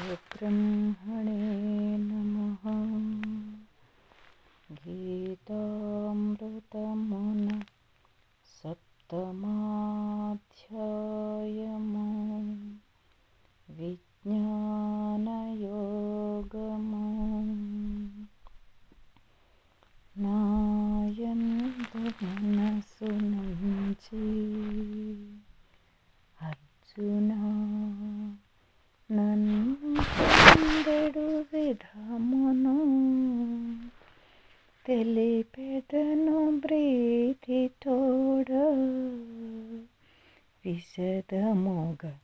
श्रीब्रह्मणे नमः गीतामृतमुन सप्तमाध्या విధమును తెలిపెదను ప్రీతి తోడ విశదముగా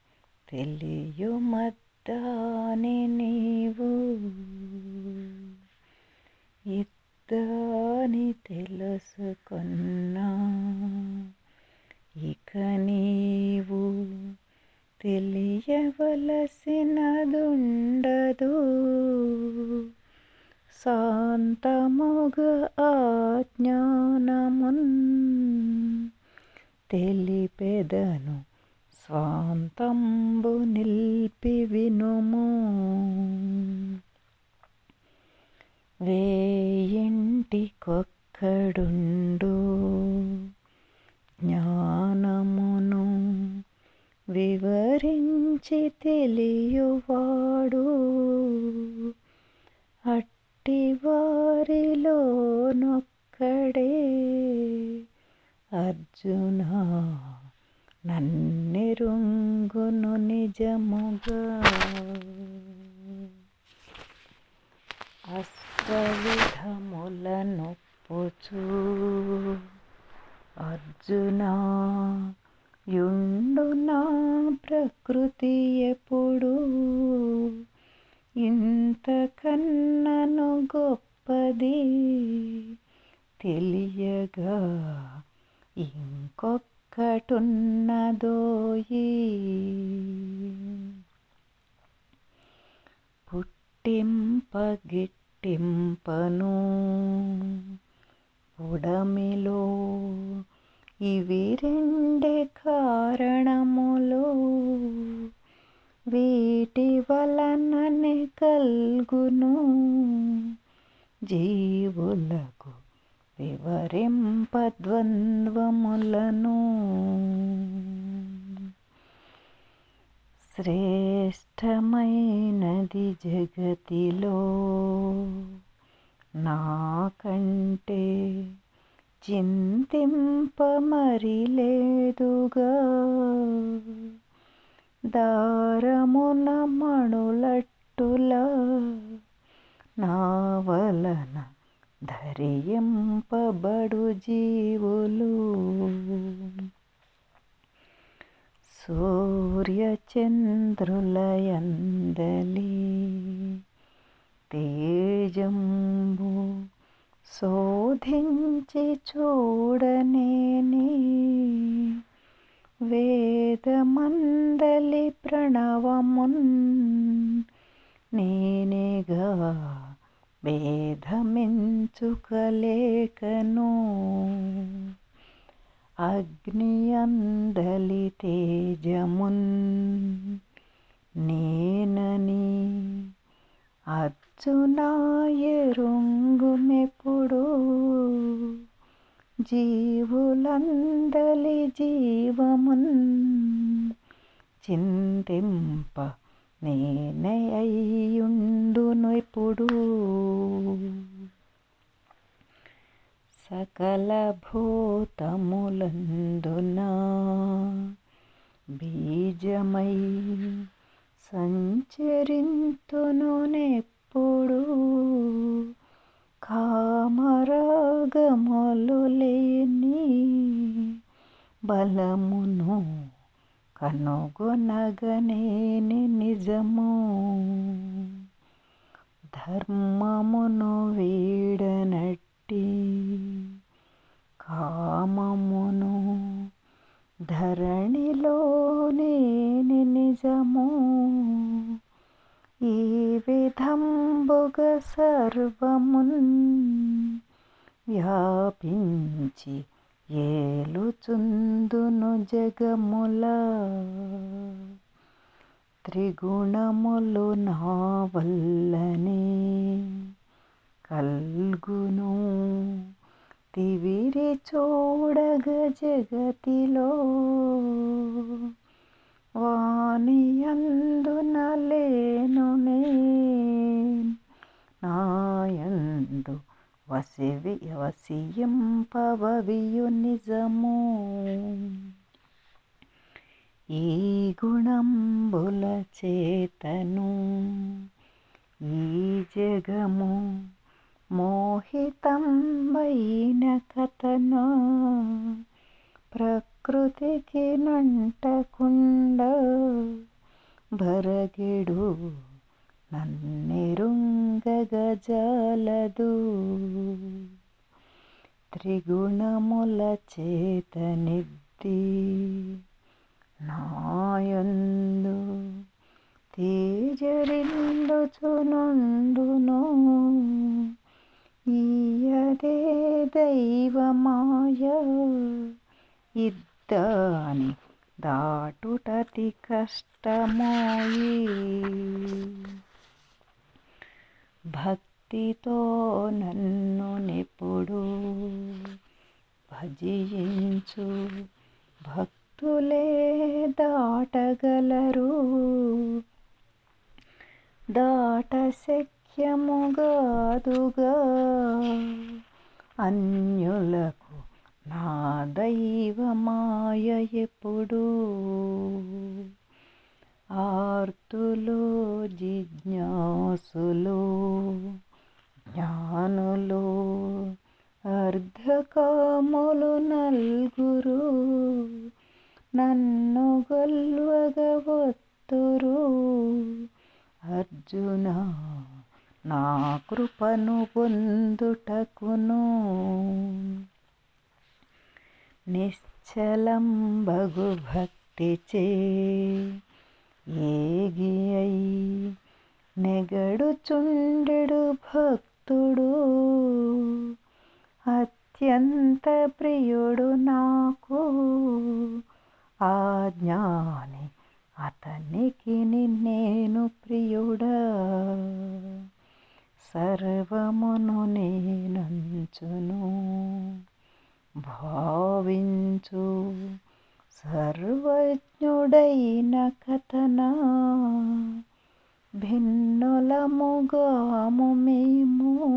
తెలియు మద్దాని నీవు. ఇద్దాని తెలుసుకున్నా. ఇక నీవు తెలియవలసినదుండదు శాంతముగ ఆజ్ఞానమున్ తెలిపెదను స్వాంతంబు నిల్పి వినుము వేయింటికొక్కడుండు జ్ఞానమును వివరించి తెలియవాడు. అట్టి వారిలో నొక్కడే అర్జున నన్నెరుంగును నిజముగా. అష్టవిధముల నొప్పుచూ అర్జున యుండు నా ప్రకృతి ఎప్పుడు? ఇంతకన్నను గొప్పది తెలియగా ఇంకొక్కటున్నదోయి పుట్టింపగిట్టింపను ఉడమిలో ఇవి రెండే కారణములు. వీటి వలననే కల్గును. జీవులకు వివరింపద్వంద్వములను. శ్రేష్టమైనది జగతిలో నాకంటే చింతింప మరి లేదుగా దారమున మణులట్టులా నా వలన ధరింపబడు జీవులు. సూర్యచంద్రులయందలి తేజంబు శోధించి చూడనేని వేదమందలి ప్రణవమున్ నేనేగా భేదమించుకలేకను. అగ్ని అందలి తేజమున్ నేనని అర్జునాయరుంగుమెప్పుడు జీవులందలి జీవమున్ చింతింప నేనే అయ్యుండును ఇప్పుడు సకల భూతములందునా బీజమై సంచరింతును నెప్పుడు కామరాగములు లేని బలమును కనుగొనగనేని నిజము. ధర్మమును వీడనట్టి కామమును ధరణిలోనే నిజము. ఈ విధంబుగ సర్వమున్ వ్యాపించి ఏలుచుందును జగముల. త్రిగుణములు నా వల్లనే కల్గును. తివిరి చూడగ జగతిలో వాణి అందున లేను నాయందు వసివి వసియంపవవియు నిజము. ఈ గుణంబుల చేతను ఈ జగము మోహితం వైన కథన ప్రకృతికి నంటకుండ భరగిడు నన్నెరుంగగజాలదు. త్రిగుణముల చేతనిద్ది నాయందు తేజరిందుచునుండును. ఈయదే దైవమాయ ఇద్దాని దాటుటతి కష్టమోయి. భక్తితో నన్ను నెప్పుడు భజించు భక్తులే దాటగలరు. దాట శక్యముగాదుగా అన్యులకు నా దైవమాయ ఎప్పుడు. ఆర్తులు జిజ్ఞాసులు జ్ఞానులు అర్ధకాములు నల్గురు. నన్ను గొల్వగవత్తురు అర్జున నా కృపను పొందుటకును. నిశ్చలం బగు భక్తి చే ఏగి అయి నెగడుచుండెడు భక్తుడు. అత్యంత ప్రియుడు నాకు. ఆ జ్ఞాని అతనికి నేను ప్రియుడా. సర్వమును నేనంచును. భావించు సర్వజ్ఞుడైన కథనా. భిన్నులముగాము మేము.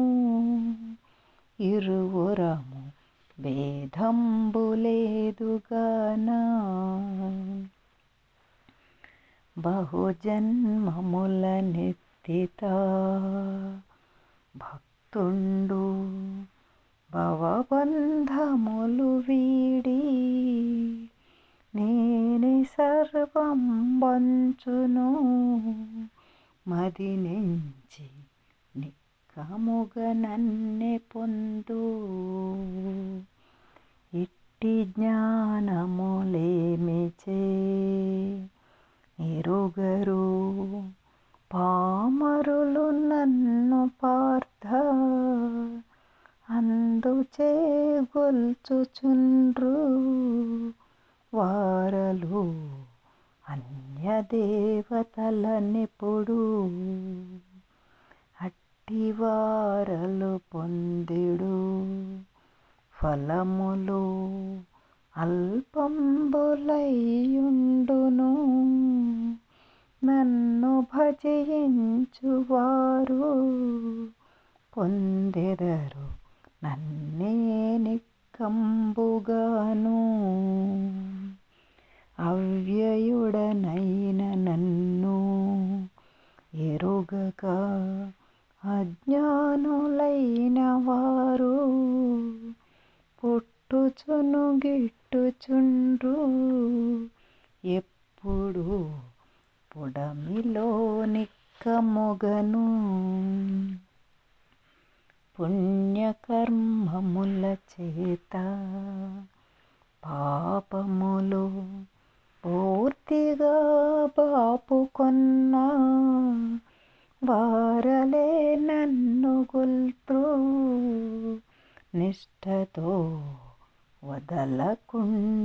ఇరువురము భేదంబులేదుగానా బహుజన్మముల నెత్తిత భక్తుండు. భవబంధములు వీడి నేనే సర్వం వంచును. మది నుంచి నిక్కముగ నన్నె పొందు. ఇట్టి జ్ఞానము గొల్చుచుండ్రు వారలు అన్యదేవతలనిప్పుడు అట్టి వారలు పొందిడు. ఫలములు అల్పంబులయ్యుండును. నన్ను భజించువారు. పొందెదరు నన్నే కంబుగాను. అవ్యయుడనైన నన్ను ఎరుగక అజ్ఞానులైన వారు పుట్టుచును గిట్టుచుండ్రు. ఎప్పుడు పొడమిలో నిక్కమొగను. పుణ్యకర్మముల చేత పాపములు పూర్తిగా బాపుకొన్న వారలే నన్ను గుల్తృ నిష్ఠతో వదలకుండా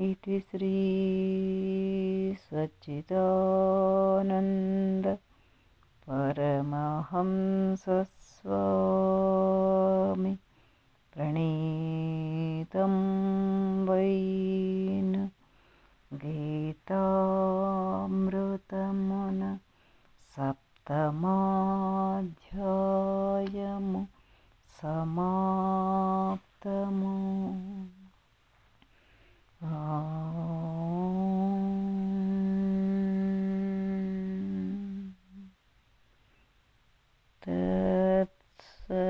इति श्रीसच्चिदानन्द परमहंसस्वामि प्रणीतं वैन गीतामृतमुन